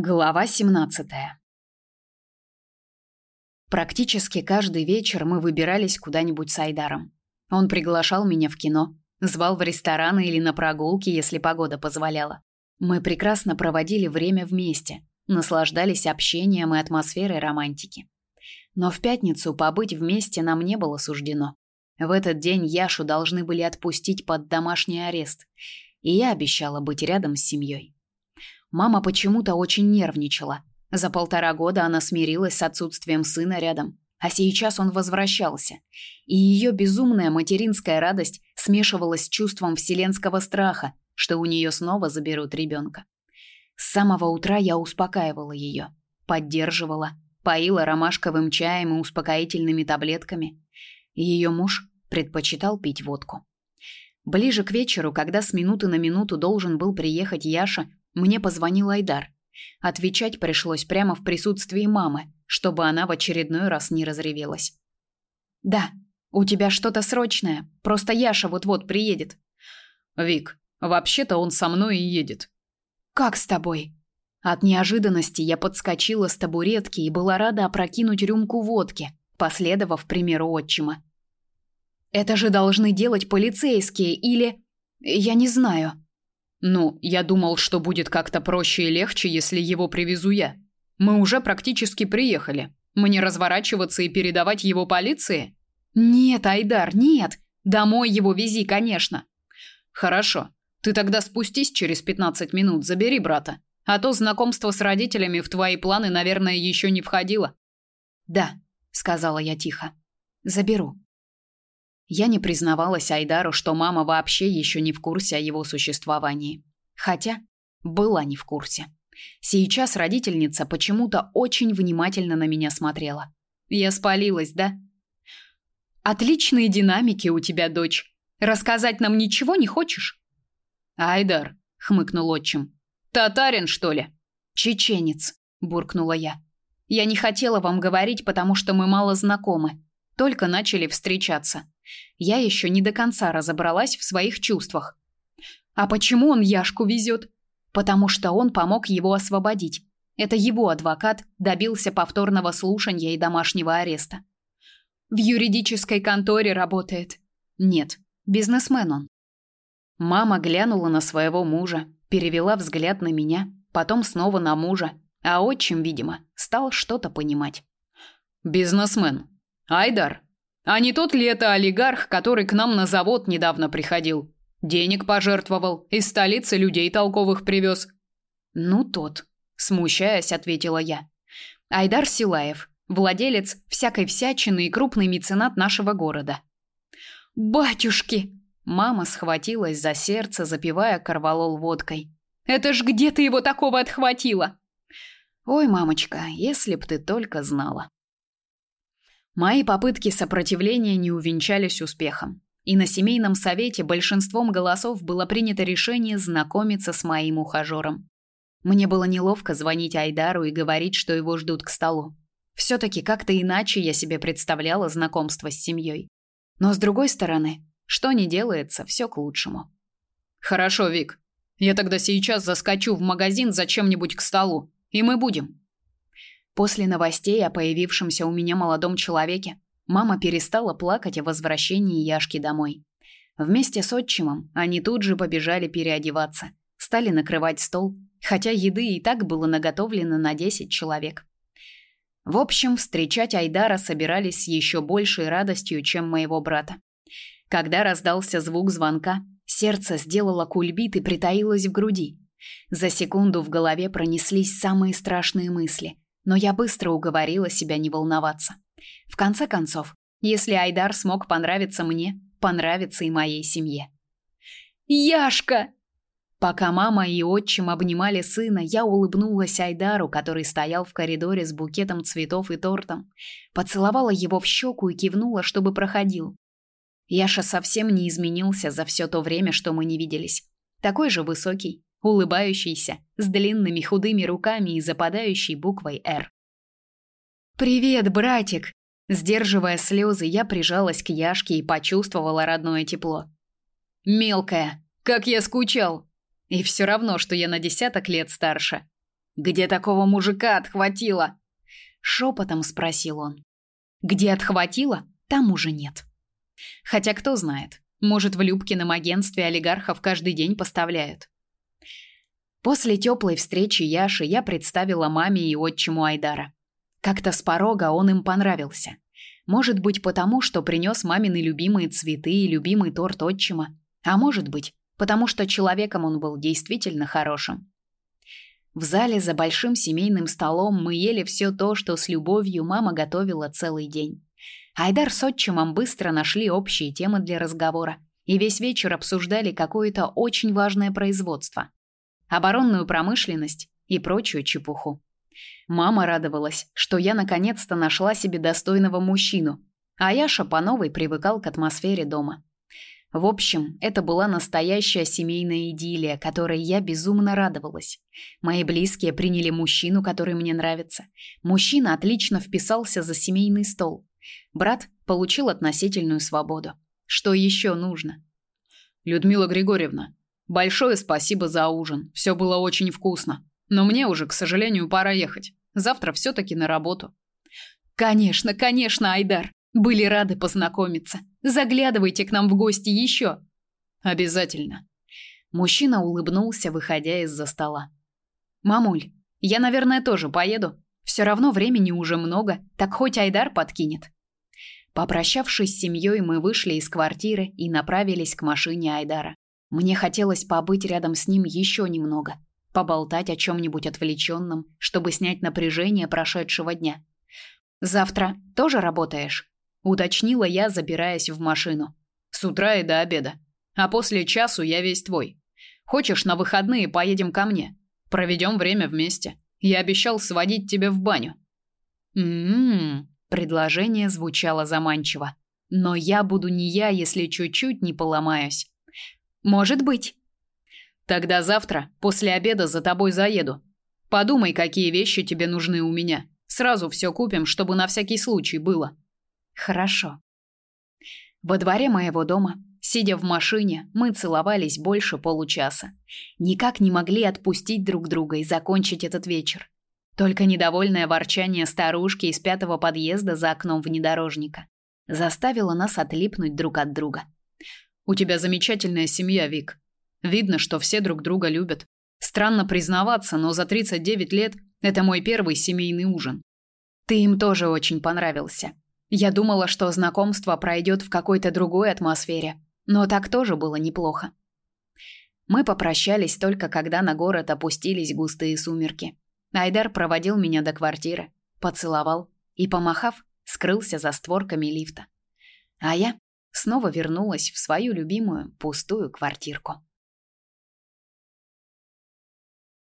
Глава 17. Практически каждый вечер мы выбирались куда-нибудь с Айдаром. Он приглашал меня в кино, звал в рестораны или на прогулки, если погода позволяла. Мы прекрасно проводили время вместе, наслаждались общением и атмосферой романтики. Но в пятницу побыть вместе нам не было суждено. В этот день Яшу должны были отпустить под домашний арест, и я обещала быть рядом с семьей. Мама почему-то очень нервничала. За полтора года она смирилась с отсутствием сына рядом, а сейчас он возвращался. И ее безумная материнская радость смешивалась с чувством вселенского страха, что у нее снова заберут ребенка. С самого утра я успокаивала ее, поддерживала, поила ромашковым чаем и успокоительными таблетками. Ее муж предпочитал пить водку. Ближе к вечеру, когда с минуты на минуту должен был приехать Яша, мне позвонил Айдар. Отвечать пришлось прямо в присутствии мамы, чтобы она в очередной раз не разревелась. Да, у тебя что-то срочное. Просто Яша вот-вот приедет. Вик, вообще-то он со мной и едет. Как с тобой? От неожиданности я подскочила с табуретки и была рада опрокинуть рюмку водки, последовав примеру отчима. Это же должны делать полицейские или я не знаю. Ну, я думал, что будет как-то проще и легче, если его привезу я. Мы уже практически приехали. Мне разворачиваться и передавать его полиции? Нет, Айдар, нет. Домой его вези, конечно. Хорошо. Ты тогда спустись через 15 минут, забери брата. А то знакомство с родителями в твои планы, наверное, еще не входило. Да, сказала я тихо. Заберу. Я не признавалась Айдару, что мама вообще еще не в курсе о его существовании. Хотя была не в курсе. Сейчас родительница почему-то очень внимательно на меня смотрела. Я спалилась, да? Отличные динамики у тебя, дочь. Рассказать нам ничего не хочешь? Айдар, хмыкнул отчим. Татарин, что ли? Чеченец, буркнула я. Я не хотела вам говорить, потому что мы мало знакомы. Только начали встречаться. Я еще не до конца разобралась в своих чувствах. А почему он Яшку везет? Потому что он помог его освободить. Это его адвокат добился повторного слушания и домашнего ареста. В юридической конторе работает. Нет, бизнесмен он. Мама глянула на своего мужа, перевела взгляд на меня, потом снова на мужа, а отчим, видимо, стал что-то понимать. Бизнесмен. Айдар, а не тот ли это олигарх, который к нам на завод недавно приходил? Денег пожертвовал, из столицы людей толковых привез. Ну тот, смущаясь, ответила я. Айдар Силаев, владелец всякой всячины и крупный меценат нашего города. Батюшки, мама схватилась за сердце, запивая корвалол водкой. Это ж где ты его такого отхватила? Ой, мамочка, если б ты только знала. Мои попытки сопротивления не увенчались успехом, и на семейном совете большинством голосов было принято решение знакомиться с моим ухажером. Мне было неловко звонить Айдару и говорить, что его ждут к столу. все таки как-то иначе я себе представляла знакомство с семьей. Но с другой стороны, что не делается, все к лучшему. Хорошо, Вик. Я тогда сейчас заскочу в магазин за чем-нибудь к столу, и мы будем. После новостей о появившемся у меня молодом человеке мама перестала плакать о возвращении Яшки домой. Вместе с отчимом они тут же побежали переодеваться, стали накрывать стол, хотя еды и так было наготовлено на 10 человек. В общем, встречать Айдара собирались с еще большей радостью, чем моего брата. Когда раздался звук звонка, сердце сделало кульбит и притаилось в груди. За секунду в голове пронеслись самые страшные мысли – но я быстро уговорила себя не волноваться. В конце концов, если Айдар смог понравиться мне, понравится и моей семье. Яшка! Пока мама и отчим обнимали сына, я улыбнулась Айдару, который стоял в коридоре с букетом цветов и тортом, поцеловала его в щеку и кивнула, чтобы проходил. Яша совсем не изменился за все то время, что мы не виделись. Такой же высокий, улыбающийся, с длинными худыми руками и западающей буквой «Р». «Привет, братик!» Сдерживая слезы, я прижалась к Яшке и почувствовала родное тепло. «Мелкая, как я скучал!» И все равно, что я на десяток лет старше. Где такого мужика отхватило? шепотом спросил он. Где отхватило, там уже нет. Хотя кто знает, может, в Любкином агентстве олигархов каждый день поставляют. После теплой встречи Яши я представила маме и отчиму Айдара. Как-то с порога он им понравился. Может быть, потому что принес мамины любимые цветы и любимый торт отчима, а может быть, потому что человеком он был действительно хорошим. В зале за большим семейным столом мы ели все то, что с любовью мама готовила целый день. Айдар с отчимом быстро нашли общие темы для разговора и весь вечер обсуждали какое-то очень важное производство. Оборонную промышленность и прочую чепуху. Мама радовалась, что я наконец-то нашла себе достойного мужчину, а Яша по новой привыкал к атмосфере дома. В общем, это была настоящая семейная идиллия, которой я безумно радовалась. Мои близкие приняли мужчину, который мне нравится. Мужчина отлично вписался за семейный стол. Брат получил относительную свободу. Что еще нужно? Людмила Григорьевна, большое спасибо за ужин. Все было очень вкусно. Но мне уже, к сожалению, пора ехать. Завтра все таки на работу. Конечно, конечно, Айдар. Были рады познакомиться. Заглядывайте к нам в гости еще. Обязательно. Мужчина улыбнулся, выходя из-за стола. Мамуль, я, наверное, тоже поеду. Все равно времени уже много, так хоть Айдар подкинет. Попрощавшись с семьей, мы вышли из квартиры и направились к машине Айдара. Мне хотелось побыть рядом с ним еще немного, поболтать о чем нибудь отвлеченном, чтобы снять напряжение прошедшего дня. Завтра тоже работаешь? уточнила я, забираясь в машину. С утра и до обеда. А после часу я весь твой. Хочешь, на выходные поедем ко мне? Проведем время вместе. Я обещал сводить тебя в баню. М-м. Предложение звучало заманчиво. Но я буду не я, если чуть-чуть не поломаюсь. Может быть. Тогда завтра после обеда за тобой заеду. Подумай, какие вещи тебе нужны у меня. Сразу все купим, чтобы на всякий случай было. Хорошо. Во дворе моего дома, сидя в машине, мы целовались больше получаса. Никак не могли отпустить друг друга и закончить этот вечер. Только недовольное ворчание старушки из пятого подъезда за окном внедорожника заставило нас отлипнуть друг от друга. У тебя замечательная семья, Вик. Видно, что все друг друга любят. Странно признаваться, но за 39 лет это мой первый семейный ужин. Ты им тоже очень понравился. Я думала, что знакомство пройдет в какой-то другой атмосфере, но так тоже было неплохо. Мы попрощались только когда на город опустились густые сумерки. Айдар проводил меня до квартиры, поцеловал и, помахав, скрылся за створками лифта. А я снова вернулась в свою любимую пустую квартирку.